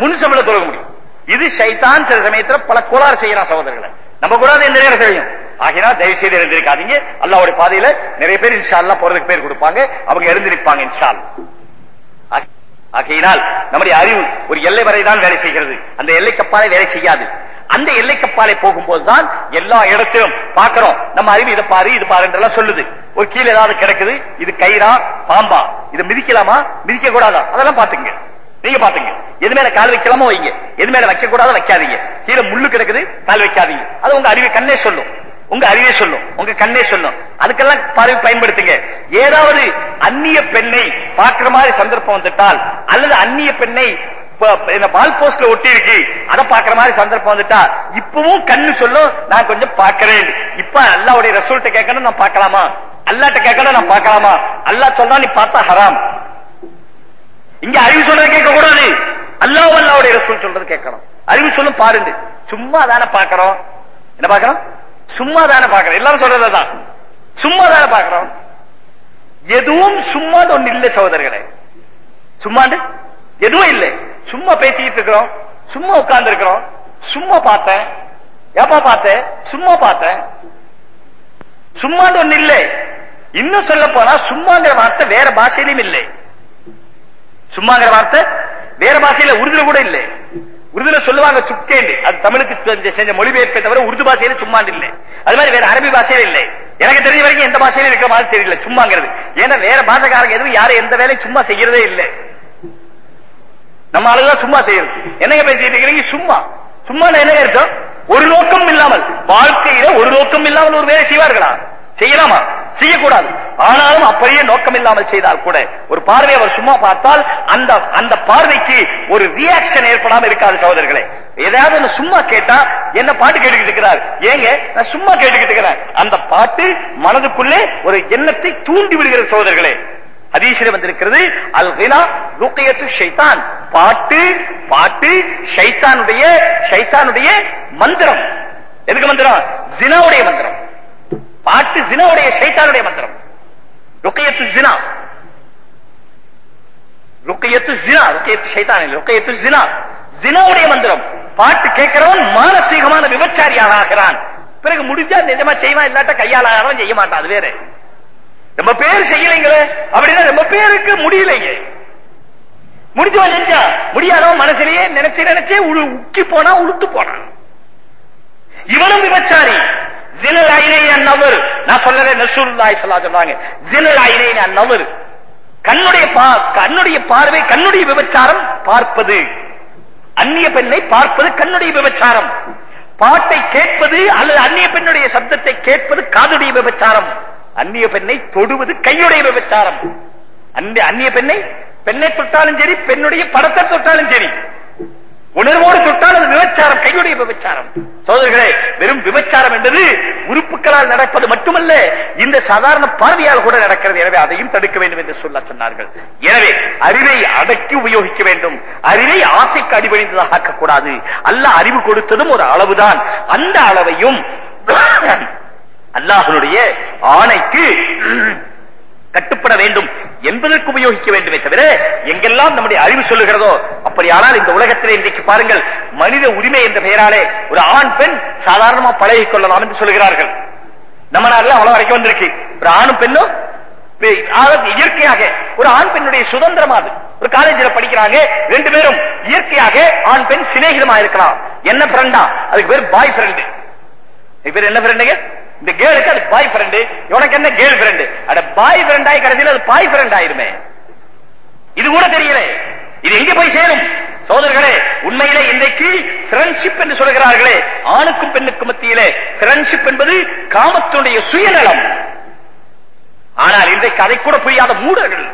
முன் சம்பளம் தொழுக முடியும். இது சைத்தான் சில சமயத்துல பல கோளாறு செய்யறான் சகோதரர்களை. நம்ம கூடாது எந்த நேரம் செய்யும் ஆகினா தயவு செய்து எழுந்திருக்காதீங்க. அல்லாவுடைய பாதையில நிறைய பேர் இன்ஷா போறதுக்கு பேர் கொடுப்பாங்க. அவங்க எழுந்திருப்பாங்க இன்ஷால் ஆகையினால் நம்முடைய அறிவு ஒரு எல்லை வரை தான் வேலை செய்கிறது. அந்த எல்லைக்கப்பாலை வேலை செய்யாது. அந்த எல்லைக்கப்பாலை போகும்போதுதான் எல்லா இடத்திலும் பார்க்கிறோம். நம்ம அறிவு இதை பாரு இது பாருன்றெல்லாம் சொல்லுது. ஒரு கீழே ஏதாவது கிடக்குது இது கயிறா பாம்பா? இதை மிதிக்கலாமா? மிதிக்க கூடாதா அதெல்லாம் பாத்துங்க நீங்க பாத்துங்க எது மேல கால் வைக்கலாமோ வைங்க. எது மேல வைக்க கூடாத வைக்காதீங்க. கீழே முள்ளு கிடக்குது கால் வைக்காதீங்க. அது உங்க அறிவு கண்ணே சொல்லும். உங்க அறிவே சொல்லும். உங்க கண்ணே சொல்லும். அதுக்கெல்லாம் பார்வை பயன்படுத்துங்க. ஏதாவது அந்நிய பெண்ணை பார்க்கிற மாதிரி சந்தர்ப்பம் வந்துட்டால் அல்லது அந்நிய பெண்ணை பால் போஸ்ட்ல ஒட்டி இருக்கு அதை பார்க்கிற மாதிரி சந்தர்ப்பம் வந்துட்டா இப்பவும் கண்ணு சொல்லும் நான் கொஞ்சம் பார்க்கிறேன். இப்ப அல்லாவுடைய ரெசல்ட் கேட்கணும் நான் பார்க்கலாமா? அல்லாட்ட கேட்கணும் நான் பார்க்கலாமா? அல்லாஹ் சொன்னா நீ பார்த்தா ஹராம். இங்க அறிவு சொல்றது கேட்க கூடாது. அல்லாஹ் அல்லாவுடைய ரசூல் சொல்றது கேட்கணும். அறிவு சொல்லும் பாருங்க. சும்மா தானே பாக்குறோம் என்ன பாக்குறோம் சும்மா தானே பாக்குறோம் எல்லாரும் சொல்றதுதான் சும்மா தானே பாக்குறோம் எதுவும் சும்மா ஒண்ணு இல்லை சகோதரர்களே. சும்மாண்டு? எதுவும் இல்லை. சும்மா பேசிக்கிட்டு இருக்கிறோம். சும்மா உட்கார்ந்து இருக்கிறோம் சும்மா பார்த்தேன். ஏப்பா பார்த்தேன்? சும்மா பார்த்தேன். சும்மாண்டு ஒண்ணு இல்லை. இன்னும் சொல்ல போனா சும்மாங்கிற வார்த்தை வேற பாஷையிலும் இல்லை. சும்மாங்கிற வார்த்தை? வேற பாஷையில உருதுல கூட இல்லை. உருதுல சொல்லுவாங்க சுக்கேண்டு. அது தமிழுக்கு செஞ்ச- மொழிபெயர்ப்பை தவிர உருது பாஷையில சும்மாண்டு இல்லை. அது மாதிரி வேற அரபி பாஷையில இல்லை. எனக்கு தெரிஞ்ச வரைக்கும் எந்த பாஷையில இருக்கிற மாதிரி தெரியல சும்மாங்கிறது. ஏன்னா வேற பாஷைக்காரங்க எதுவும் யாரும் எந்த வேலையும் சும்மா செய்யறதே இல்லை. நம்ம ஆளுதான் சும்மா செய்யறது. என்னங்க பேசிட்டு இருக்கிறீங்க? சும்மா. சும்மா என்ன இருக்கோம் ஒரு நோக்கம் இல்லாமல். வாழ்க்கையில ஒரு நோக்கம் இல்லாமல் ஒரு வேலை செய்வார்களா? செய்யலாமா? செய்யக்கூடாது. ஆனாலும் அப்படியே நோக்கம் இல்லாமல் செய்தால் கூட ஒரு பார்வை அவர் சும்மா பார்த்தால் அந்த அந்த பார்வைக்கு ஒரு ரியாக்ஷன் ஏற்படாம இருக்காது சகோதரர்களே. ஏதாவது சும்மா கேட்டா என்ன பாட்டு கேட்டுக்கிட்டு இருக்கிறார்? ஏங்க நான் சும்மா கேட்டுக்கிட்டு இருக்கிறேன். அந்த பாட்டு மனதுக்குள்ளே ஒரு எண்ணத்தை தூண்டி விடுகிற சகோதரர்களே. ஹதீஸில் வந்திருக்கிறது அல் ஹினா ருக்கியத்து ஷைத்தான் பாட்டு பாட்டு ஷைத்தானுடைய ஷைத்தானுடைய மந்திரம். எதுக்கு மந்திரம்? ஜினாவுடைய மந்திரம். பாட்டு ஜினாவுடைய ஷைத்தானுடைய மந்திரம். ருக்கையத்து ஜினா. ருக்கையத்து ஜினா ருக்கையத்து ஷைத்தான் ருக்கையத்து ஜினா. ஜினாவுடைய மந்திரம். பாட்டு கேட்கிறவன் மானசீகமான விபச்சாரியாக ஆகிறான். பிறகு முடிஞ்சா நிஜமா செய்வான் இல்லாட்ட கையால் ஆகிறவன் செய்ய மாட்டான் அது வேற. ரொம்ப பேர் செய்யலைங்களே அப்படின்னா ரொம்ப பேருக்கு முடியலைங்க முடிஞ்சவன் செஞ்சா முடியாதவன் மனசுலயே நினைச்சு நினைச்சே உக்கி போனா உளுத்து போனான். இவனும் விபச்சாரி. ஜினல் ஐனை அந்நவர் நான் சொல்லறேன் நசூலுல்லாஹி சொல்லா சொல்றாங்க ஜினல் ஐனை அந்நவர் கண்ணுடைய பா- கண்ணுடைய பார்வை கண்ணுடைய விபச்சாரம் பார்ப்பது. அந்நிய பெண்ணை பார்ப்பது கண்ணுடைய விபச்சாரம். பாட்டை கேட்பது அல்லது அந்நிய பெண்ணுடைய சப்தத்தை கேட்பது காதுடைய விபச்சாரம். அந்நிய பெண்ணை தொடுவது கையுடைய விபச்சாரம். அந்நிய பெண்ணை பெண்ணை தொட்டாலும் சரி பெண்ணுடைய படத்தை தொட்டாலும் சரி. உணர்வோடு தொட்டால் அது விபச்சாரம் கையுடைய விபச்சாரம். சோதர்களே வெறும் விபச்சாரம் என்பது உறுப்புகளால் நடப்பது மட்டுமல்ல இந்த சாதாரண பார்வையால் கூட நடக்கிறது. எனவே அதையும் தடுக்க வேண்டும் என்று சொல்ல சொன்னார்கள். எனவே அறிவை அடக்கி உபயோகிக்க வேண்டும். அறிவை ஆசைக்கு அடிபணிந்ததாக ஆக்கக்கூடாது. அல்ல அறிவு கொடுத்ததும் ஒரு அளவுதான். அந்த அளவையும் அல்லாஹனுடைய ஆணைக்கு கட்டுப்பட வேண்டும். என்பதற்கு உபயோகிக்க வேண்டுமே தவிர எங்கெல்லாம் நம்முடைய அறிவு சொல்லுகிறதோ அப்படியானால் இந்த உலகத்திலே இன்றைக்கு பாருங்கள் மனித உரிமை என்ற பெயராலே ஒரு ஆண் பெண் சாதாரணமா பழகிக் கொள்ளலாம் என்று சொல்லுகிறார்கள். நம்ம நாடுல அவ்வளவு வரைக்கும் வந்திருக்கு. ஒரு ஆணும் பெண்ணும்? இயற்கையாக ஒரு ஆண் பெண்ணுடைய சுதந்திரம் அது. ஒரு காலேஜில் படிக்கிறாங்க ரெண்டு பேரும் இயற்கையாக ஆண் பெண் சிநேகிதமா இருக்கலாம் என்ன ஃப்ரெண்டா அதுக்கு பேர் பாய் ஃப்ரெண்டு பேர் என்ன ஃப்ரெண்டுங்க இந்த கேளுக்கு அது பாய் ஃப்ரெண்டு உனக்கு என்ன கேர்ள் ஃப்ரெண்டு அட பாய் ஃப்ரெண்ட் ஆகி கடைசியில் அது பாய் ஃப்ரெண்ட் ஆயிருமே. இது கூட தெரியல. இது எங்க போய் சேரும். சோதர்களே உண்மையிலே இன்றைக்கு ஃப்ரெண்ட்ஷிப் என்று சொல்கிறார்களே ஆணுக்கும் பெண்ணுக்கும் மத்தியிலே ஃப்ரெண்ட்ஷிப் என்பது காமத்தினுடைய சுயநலம். ஆனால் இன்றைக்கு அதை கூட புரியாத மூடர்கள்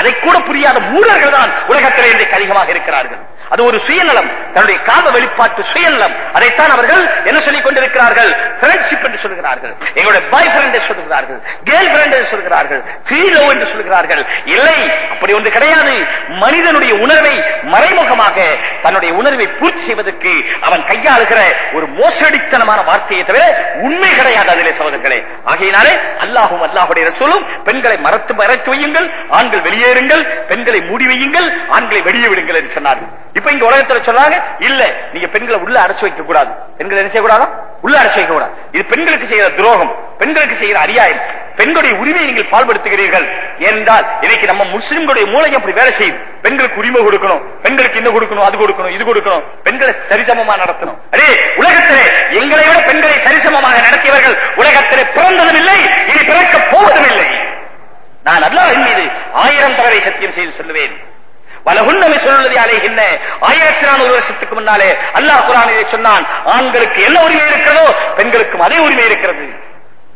அதை கூட புரியாத மூடர்கள் தான் உலகத்திலே இன்றைக்கு அதிகமாக இருக்கிறார்கள். அது ஒரு சுயநலம் தன்னுடைய காம வெளிப்பாட்டு சுயநலம். அதைத்தான் அவர்கள் என்ன சொல்லிக் கொண்டிருக்கிறார்கள்? ஃப்ரெண்ட்ஷிப் என்று சொல்கிறார்கள். எங்களுடைய பாய் ஃப்ரெண்ட் என்று சொல்கிறார்கள். கேர்ள் ஃப்ரெண்ட் என்று சொல்கிறார்கள். ஃப்ரீ லவ் என்று சொல்கிறார்கள். இல்லை அப்படி ஒன்று கிடையாது. மனிதனுடைய உணர்வை மறைமுகமாக தன்னுடைய உணர்வை பூர்த்தி செய்வதற்கு அவன் கையாளுகிற ஒரு மோசடித்தனமான வார்த்தையை தவிர உண்மை கிடையாது அதிலே சோதர்களே ஆகையினாலே அல்லாஹும் அல்லாஹுடைய சொல்லும் பெண்களை மறத்து மறைத்து வையுங்கள் ஆண்கள் வெளியேறுங்கள் பெண்களை மூடி வையுங்கள் ஆண்களை வெளியே விடுங்கள் என்று சொன்னார்கள். இப்ப இங்க உலகத்துல சொன்னாங்க இல்ல நீங்க பெண்களை உள்ள அடைச்சு வைக்க கூடாது. பெண்களை என்ன செய்யக்கூடாதா? உள்ள அடைச்சு வைக்க கூடாது. இது பெண்களுக்கு செய்யற துரோகம் பெண்களுக்கு செய்யற அரியாயம் பெண்களுடைய உரிமையை நீங்கள் பால்படுத்துகிறீர்கள் என்றால் இன்னைக்கு நம்ம முஸ்லிம்களுடைய மூளை அப்படி வேலை செய்யுது. பெண்களுக்கு உரிமை கொடுக்கணும் பெண்களுக்கு என்ன கொடுக்கணும் அது கொடுக்கணும் இது கொடுக்கணும். பெண்களை சரிசமமா நடத்தணும். அடே உலகத்திலே எங்களை விட பெண்களை சரிசமமாக நடத்தியவர்கள் உலகத்திலே பிறந்ததும் இல்லை இனி பிறக்க போவதும் இல்லை நான் அல்லாஹ்வின் மீது ஆயிரம் தடவை சத்தியம் செய்து சொல்லுவேன். வலகுன்னமை சொல்லுவதை அலைகின்ற ஆயிரத்தி நானூறு வருஷத்துக்கு முன்னாலே அல்லாஹ் குரானிலே சொன்னான் ஆண்களுக்கு என்ன உரிமை இருக்கிறதோ பெண்களுக்கும் அதே உரிமை இருக்கிறது.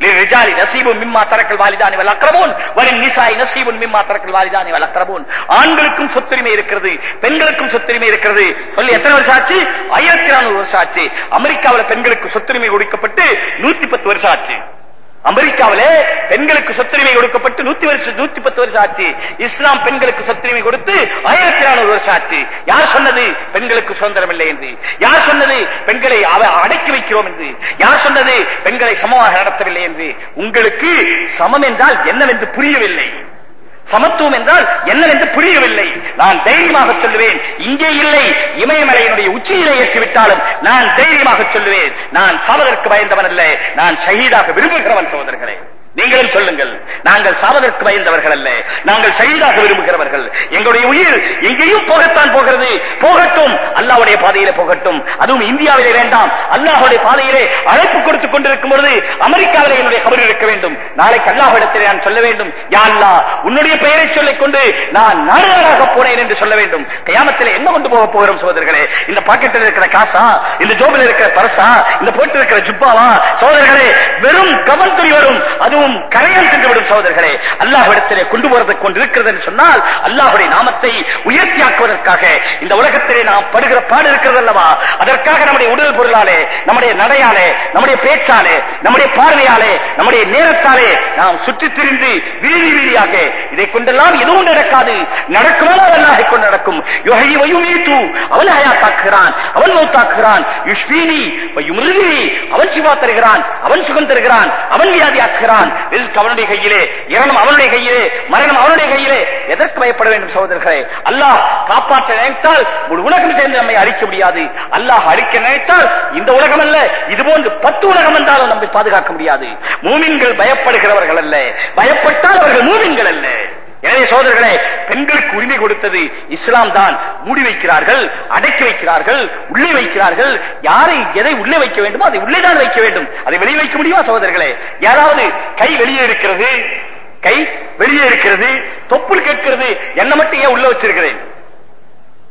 மிம்மா தரக்கல் வாலிதானி வல் அக்ரபூன் வலின் நிசாய் நசீபுன் மிம்மா தரக்கல் ஆண்களுக்கும் சொத்துரிமை இருக்கிறது பெண்களுக்கும் சொத்துரிமை இருக்கிறது. சொல்லி எத்தனை வருஷம் ஆச்சு? ஆயிரத்தி நானூறு வருஷம் ஆச்சு. அமெரிக்காவில் பெண்களுக்கு சொத்துரிமை கொடுக்கப்பட்டு நூத்தி பத்து வருஷம் ஆச்சு. அமெரிக்காவிலே பெண்களுக்கு சொத்துரிமை கொடுக்கப்பட்டு நூத்தி வருஷம் நூத்தி பத்து வருஷம் ஆச்சு. இஸ்லாம் பெண்களுக்கு சொத்துரிமை கொடுத்து ஆயிரத்தி நானூறு வருஷம் ஆச்சு. யார் சொன்னது? பெண்களுக்கு சுதந்திரம் இல்லை என்று. யார் சொன்னது? பெண்களை அடக்கி வைக்கிறோம் என்று. யார் சொன்னது? பெண்களை சமமாக நடத்தவில்லை என்று. உங்களுக்கு சமம் என்றால் என்னவென்று புரியவில்லை. சமத்துவம் என்றால் என்னவென்று புரியவில்லை. நான் தைரியமாக சொல்லுவேன். இங்கே இல்லை. இமயமலையினுடைய உச்சியிலே ஏற்றிவிட்டாலும் நான் தைரியமாக சொல்லுவேன். நான் சாவதற்கு பயந்தவன் அல்ல. நான் ஷஹீதாக விரும்புகிறவன் சகோதரர்களே. நீங்களும் சொல்லுங்கள். நாங்கள் சாவதற்கு பயந்தவர்கள் அல்ல. நாங்கள் ஷஹீதாக விரும்புகிறவர்கள். எங்களுடைய உயிர் எங்கேயும் போகத்தான் போகிறது. போகட்டும். அல்லாவுடைய பாதையிலே போகட்டும். அதுவும் இந்தியாவிலே வேண்டாம். அல்லாஹுடைய பாதையிலே அழைப்பு கொடுத்துக் கொண்டிருக்கும் பொழுது அமெரிக்காவிலே என்னுடைய கபர் இருக்க வேண்டும். நாளைக்கு அல்லாஹ்விடத்திலே நான் சொல்ல வேண்டும். யா அல்லா உன்னுடைய பெயரை சொல்லிக் கொண்டு நான் நாடுகளாக போனேன் என்று சொல்ல வேண்டும். கயாமத்தில் என்ன கொண்டு போக போகிறோம் சோதர்களே இந்த பாக்கெட்டில் இருக்கிற காசா? இந்த ஜோபில் இருக்கிற பரசா இந்த போட்டு இருக்கிற ஜுப்பாவா? சோதர்களே வெறும் கவல் துணி வரும். அதுவும் கரையான் சென்றுவிடும் சகோதரர்களே அல்லாஹிடத்திலே கொண்டு போறதுக்கு கொண்டு இருக்கிறது என்று சொன்னால் அல்லாஹுடைய நாமத்தை உயர்த்தியாக்குவதற்காக இந்த உலகத்திலே நாம் படுகிற பாடு இருக்கிறது அல்லவா? அதற்காக நம்முடைய உடல் பொருளாலே நம்முடைய நடையாலே நம்முடைய பேச்சாலே நம்முடைய பார்வையாலே நம்முடைய நேரத்தாலே நாம் சுற்றி திரிந்து வீதி வீதியாக இதை கொண்டெல்லாம் எதுவும் நடக்காது. நடக்குமானால் அல்லாஹை கொண்டு நடக்கும். யுஹை வயுமீத்து அவன் ஹயாத்தாக்குகிறான் அவன் மௌத்தாக்குகிறான். தாக்குகிறான் வயுமிருதி அவன் சிவா தருகிறான் அவன் சுகம் தருகிறான் அவன் வியாதியாக்குகிறான். ரிஸ்க் அவனுடைய கையிலே இரணம் அவனுடைய கையிலே மரணம் அவனுடைய கையிலே. எதற்கு பயப்பட வேண்டும் சகோதரர்களே? அல்லாஹ் காப்பாற்ற நினைத்தால் ஒரு உலகம் சேர்ந்து நம்மை அழிக்க முடியாது. அல்லாஹ் அழிக்க நினைத்தால் இந்த உலகம் அல்ல இது போன்று பத்து உலகம் என்றாலும் நம்மை பாதுகாக்க முடியாது. மூமின்கள் பயப்படுகிறவர்கள் அல்ல. பயப்பட்டால் அவர்கள் மூமின்கள் அல்ல. எனவே சோதர்களே பெண்களுக்கு உரிமை கொடுத்தது இஸ்லாம் தான். மூடி வைக்கிறார்கள் அடக்கி வைக்கிறார்கள் உள்ளே வைக்கிறார்கள். யாரை எதை உள்ளே வைக்க வேண்டுமோ அதை உள்ளே தான் வைக்க வேண்டும். அதை வெளியே வைக்க முடியுமா சோதர்களே யாராவது கை வெளியே இருக்கிறது கை வெளியே இருக்கிறது தொப்புள் கேட்கிறது என்ன மட்டும் ஏன் உள்ள வச்சிருக்கிறேன்?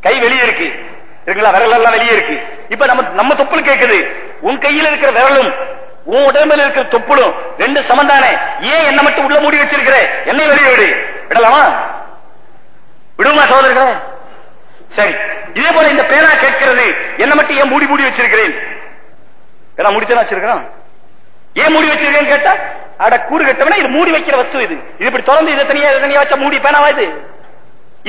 கை வெளியே இருக்கு. இருக்குங்களா? விரல் எல்லாம் வெளியே இருக்கு. இப்ப நம்ம நம்ம தொப்புள் கேட்குது. உன் கையில் இருக்கிற விரலும் உன் உடம்புல இருக்கிற தொப்புளும் ரெண்டு சமந்தானே. ஏன் என்ன மட்டும் உள்ள மூடி வச்சிருக்கிற? என்னை வெளியே விடு. விடலாமா? விடுமா சோதரர்களே சரி இதே போல இந்த பேனா கேட்கிறது. என்ன மட்டும் ஏன் மூடி மூடி வச்சிருக்கிறேன்? பேனா முடித்தான வச்சிருக்கிறான்? ஏன் மூடி வச்சிருக்கேன்னு கேட்டா அட கூடு கட்டவனா இது மூடி வைக்கிற வஸ்து இது. இது இப்படி தொடர்ந்து இதை தனியா இதை தனியா வச்சா மூடி பேனாவா இது?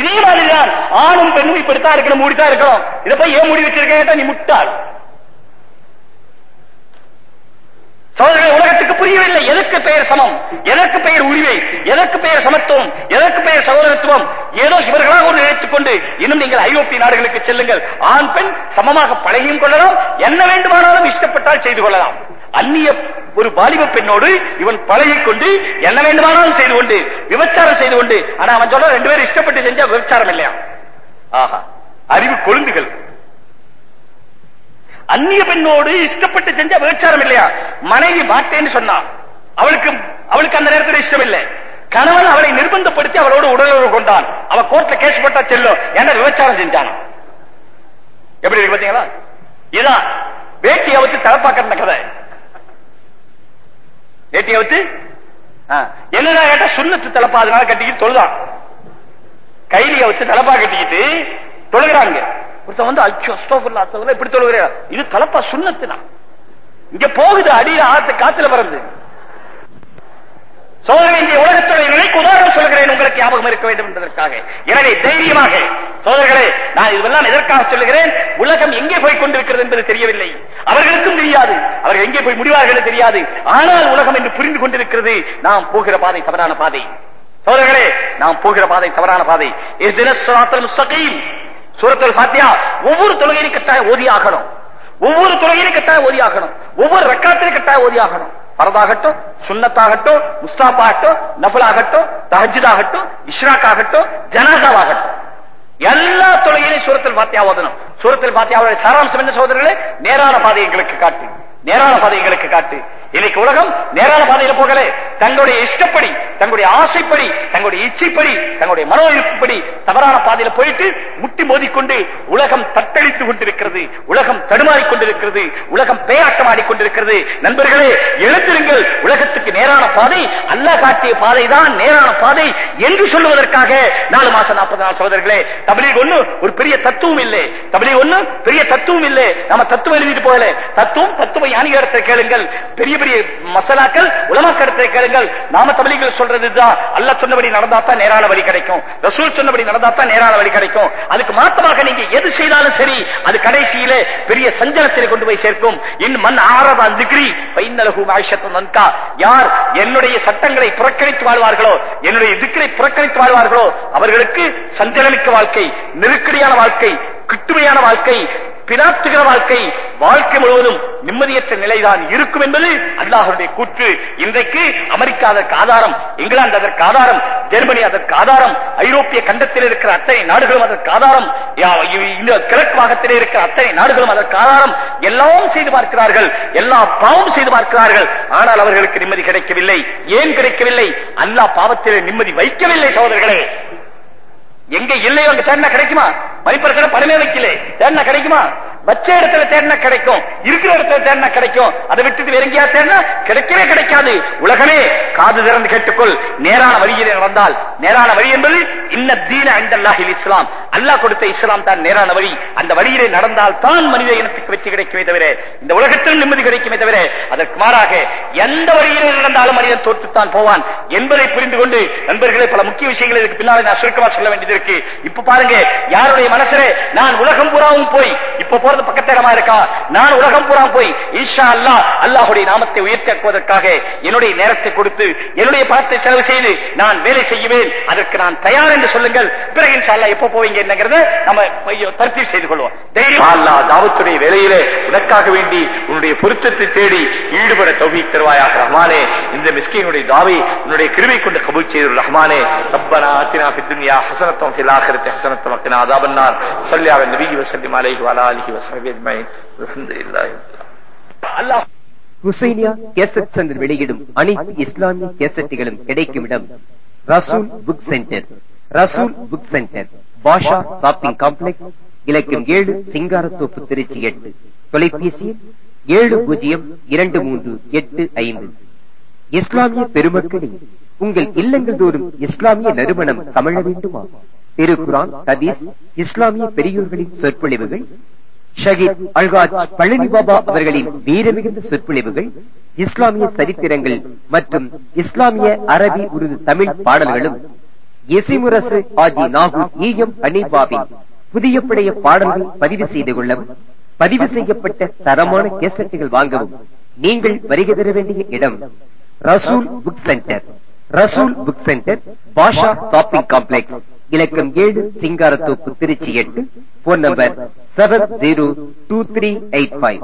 இதே மாதிரிதான் ஆணும் பெண்ணும் இப்படித்தான் இருக்கணும் மூடித்தான் இருக்கணும். இதை போய் ஏன் மூடி வச்சிருக்கேன் கேட்டா நீ முட்டாள். சோதரர்கள் உலகத்துக்கு புரியவில்லை. எதற்கு பெயர் சமம்? எதற்கு பெயர் உரிமை? எதற்கு பெயர் சமத்துவம்? எதற்கு பெயர் சகோதரத்துவம்? ஏதோ இவர்களாக ஒரு நினைத்துக் கொண்டு இன்னும் நீங்கள் ஐரோப்பிய நாடுகளுக்கு செல்லுங்கள். ஆண் பெண் சமமாக பழகியும் கொள்ளலாம். என்ன வேண்டுமானாலும் இஷ்டப்பட்டால் செய்து கொள்ளலாம். அந்நிய ஒரு வாலிப பெண்ணோடு இவன் பழகி கொண்டு என்ன வேண்டுமானாலும் செய்து கொண்டு விபச்சாரம் செய்து கொண்டு ஆனா அவன் சொல்ற ரெண்டு பேரும் இஷ்டப்பட்டு செஞ்சா விபச்சாரம் இல்லையா? ஆஹா அறிவு கொழுந்துகள் அந்நிய பெண்ணோடு இஷ்டப்பட்டு செஞ்சா விபச்சாரம் இல்லையா? மனைவி மாட்டேன்னு சொன்னான் அவளுக்கு அவளுக்கு அந்த நேரத்தில் இஷ்டம் இல்லை கணவன் அவளை நிர்பந்தப்படுத்தி அவளோடு உடலுறவு கொண்டான். அவ கோர்ட்ல கேஸ் போட்டா செல்லும். என்ன விபச்சாரம் செஞ்சான்? எப்படி இருக்கு பாத்தீங்களா? இதான் வேட்டியை வச்சு தலப்பாக்கிற கதை. வேட்டியை வச்சு என்னடா கேட்டா சுண்ணத்து தலப்பா அதனால கட்டிக்கிட்டு தொழுதான். கைலிய வச்சு தலப்பா கட்டிக்கிட்டு தொழுகிறாங்க. ஒருத்தன் வந்து அச்சோ ஸ்டோஃபுல்லா இப்படி தொழுகிறா இது தலப்பா சுண்ணத்துனா. இங்க போகுது அடியில் ஆத்து காத்துல பறந்து. சோதனை இந்த உலகத்துடைய நிலைக்கு உதாரணம் சொல்கிறேன் உங்களுக்கு ஞாபகம் இருக்க வேண்டும் என்பதற்காக. எனவே தைரியமாக சோதர்களே நான் இதுவெல்லாம் எதற்காக சொல்லுகிறேன்? உலகம் எங்கே போய் கொண்டிருக்கிறது என்பது தெரியவில்லை. அவர்களுக்கும் தெரியாது. அவர்கள் எங்கே போய் முடிவார்கள் தெரியாது. ஆனால் உலகம் என்று புரிந்து கொண்டிருக்கிறது. நாம் போகிற பாதை தவறான பாதை. சோதர்களே நாம் போகிற பாதை தவறான பாதை. சூரத்தல் பாத்தியா ஒவ்வொரு தொழுகையிலும் கட்டாயம் ஓதி ஆகணும். ஒவ்வொரு தொழுகையிலும் கட்டாயம் ஓதி ஆகணும். ஒவ்வொரு ரக்காத்திலும் கட்டாயம் ஓதி ஆகணும். பரதாகட்டும் சுண்ணத்தாகட்டும் முஸ்தாப்பாகட்டும் நபலாகட்டும் தஹஜிதாகட்டும் இஷ்ராக்காகட்டும் ஜனாசாவாகட்டும். எல்லா தொழுகையிலும் சூரத்தில் பாத்தியா ஓதணும். சூரத்தில் பாத்தியாவுடைய சாராம்சம் என்ன சோதரர்களே நேரான பாதை எங்களுக்கு காட்டு. நேரான பாதை எங்களுக்கு காட்டு. இன்னைக்கு உலகம் நேரான பாதையில போகல. தங்களுடைய இஷ்டப்படி தங்களுடைய ஆசைப்படி தங்களுடைய இச்சைப்படி தங்களுடைய மனோ இருப்புப்படி தவறான பாதையில போயிட்டு முட்டி மோதிக்கொண்டு உலகம் தத்தளித்துக் கொண்டிருக்கிறது உலகம் தடுமாறிக் கொண்டிருக்கிறது உலகம் பேராட்டம் ஆடிக்கொண்டிருக்கிறது நண்பர்களே எழுந்திருங்கள். உலகத்துக்கு நேரான பாதை அல்ல காட்டிய பாதை தான் நேரான பாதை என்று சொல்லுவதற்காக நாலு மாசம் நாற்பது நாள் சகோதரர்களே தமிழில் ஒண்ணு ஒரு பெரிய தத்துவம் இல்லை. தமிழில் ஒண்ணு பெரிய தத்துவம் இல்லை. நம்ம தத்துவம் எழுதிட்டு போகல. தத்துவம் தத்துவ ஞானிகரத்தை கேளுங்கள். பெரிய பெரிய மசாலாக்கள் உலமாக்கடத்தை கேளுங்கள். நாம தமிழிகள் சொல்றதுதான். அல்ல சொன்னபடி நடந்தா தான் நேரான வழி கிடைக்கும். ரசூல் சொன்னபடி நடந்தா தான் நேரான வழி கிடைக்கும். அதுக்கு மாத்தமாக நீங்க எது செய்தாலும் சரி அது கடைசியிலே பெரிய சஞ்சலத்தில் கொண்டு போய் சேர்க்கும். இன் மண் ஆரதா திக்ரி பைந்தலகு ஆயுஷத்து நன்கா யார் என்னுடைய சட்டங்களை புறக்கணித்து வாழ்வார்களோ என்னுடைய திக்கரை புறக்கணித்து வாழ்வார்களோ அவர்களுக்கு சஞ்சலமிக்க வாழ்க்கை நெருக்கடியான வாழ்க்கை கிட்டுமையான வாழ்க்கை பினாத்துகிற வாழ்க்கை வாழ்க்கை முழுவதும் நிம்மதியற்ற நிலைதான் இருக்கும் என்பது அல்லாஹருடைய கூற்று. இன்றைக்கு அமெரிக்கா அதற்கு ஆதாரம் இங்கிலாந்து அதற்கு ஆதாரம் ஜெர்மனி அதற்கு ஆதாரம் ஐரோப்பிய கண்டத்தில் இருக்கிற அத்தனை நாடுகளும் அதற்கு ஆதாரம் இந்த கிழக்கு பாகத்தில் இருக்கிற அத்தனை நாடுகளும் அதற்கு ஆதாரம். எல்லாம் செய்து பார்க்கிறார்கள் எல்லா பாவம் செய்து பார்க்கிறார்கள். ஆனால் அவர்களுக்கு நிம்மதி கிடைக்கவில்லை. ஏன் கிடைக்கவில்லை? அல்லாஹ் பாவத்தில் நிம்மதி வைக்கவில்லை சகோதரர்களே. எங்க இல்லையோ அங்க தேடினா கிடைக்குமா? மணிப்பரசன பணமே வைக்கல. தேடினா கிடைக்குமா? வச்ச இடத்துல தேடினா கிடைக்கும். இருக்கிற இடத்துல தேடினா கிடைக்கும். அதை விட்டுட்டு வேற எங்கேயா தேடினா கிடைக்கவே கிடைக்காது. உலகமே காது திறந்து கேட்டுக்கொள். நேரான வழியிலே நடந்தால் நேரான வழி என்பது இன்ன தீன அண்டல்லாஹில் இஸ்லாம். அல்லாஹ் கொடுத்த இஸ்லாம் தான் நேரான வழி. அந்த வழியிலே நடந்தால் தான் மனித இனத்துக்கு வெற்றி கிடைக்குமே தவிர இந்த உலகத்திலும் நிம்மதி கிடைக்குமே தவிர அதற்கு மாறாக எந்த வழியிலே நடந்தாலும் மனிதன் தோற்றுத்தான் போவான் என்பதை புரிந்து கொண்டு நண்பர்களே பல முக்கிய விஷயங்கள் இதுக்கு பின்னாலே நான் சுருக்கமா சொல்ல வேண்டியது இருக்கு. இப்ப பாருங்க யாருடைய மனசுல நான் உலகம் பூராவும் போய் இப்ப போறது பக்கத்திடமா இருக்கா நான் உலகம் பூரா போய் இன்ஷா அல்லா அல்லாஹுடைய நாமத்தை உயர்த்தாக்குவதற்காக என்னுடைய நேரத்தை கொடுத்து என்னுடைய பணத்தை செலவு செய்து நான் வேலை செய்யுவேன் அதற்கு நான் தயார் என்று சொல்லுங்கள் பிறகு இன்ஷா அல்லா எப்ப போவீங்க என்னங்கிறத நம்ம தருத்தி செய்து கொள்வோம் தைரியம் அல்லா தாவத்துடைய வேலையிலே உனக்காக வேண்டி உன்னுடைய பொருத்தத்தை தேடி ஈடுபட தௌபீக் தருவாயாக ரஹ்மானே இந்த மிஸ்கினுடைய தாவை உன்னுடைய கிருவை கொண்டு கபூல் செய்து ரஹ்மானே ரப்பனா ஆத்தினா في الدنيا حسنة وفي الآخرة حسنة وقنا عذاب النار صلي على النبي وسلم عليه وعلى آله وصحبه ஹுசைனியா கேசட் சங்கர் வெளியிடும் அனைத்து இஸ்லாமிய கேசட்டுகளும் கிடைக்கும் இடம் Rasool book centre. Rasool book centre. Basha shopping complex. இலக்கம் ஏழு சிங்காரத்தோப்பு திருச்சி எட்டு. தொலைபேசி ஏழு பூஜ்ஜியம் இரண்டு மூன்று எட்டு ஐந்து. இஸ்லாமிய பெருமக்களே உங்கள் இல்லங்கள் தோறும் இஸ்லாமிய நறுமணம் தமிழ வேண்டுமா? திருக்குரான் ஹதீஸ் இஸ்லாமிய பெரியோர்களின் சொற்பொழிவுகள் ஷஹீத் அல்காஜ் பழனி பாபா அவர்களின் வீரமிகுந்த சொற்பொழிவுகள் இஸ்லாமிய சரித்திரங்கள் மற்றும் இஸ்லாமிய அரபி உருது தமிழ் பாடல்களும் இசைமுரசு ஆஜி நாகூர் ஈயம் ஹனீபாவின் புதிய பழைய பாடல்கள் பதிவு செய்து கொள்ளவும் பதிவு செய்யப்பட்ட தரமான கேசட்டுகள் வாங்கவும் நீங்கள் வருகை தர வேண்டிய இடம் Rasool book centre. Rasool book centre Basha shopping complex. இலக்கம் ஏழு சிங்காரத்தோப்பு திருச்சி எட்டு phone number seven zero two three eight five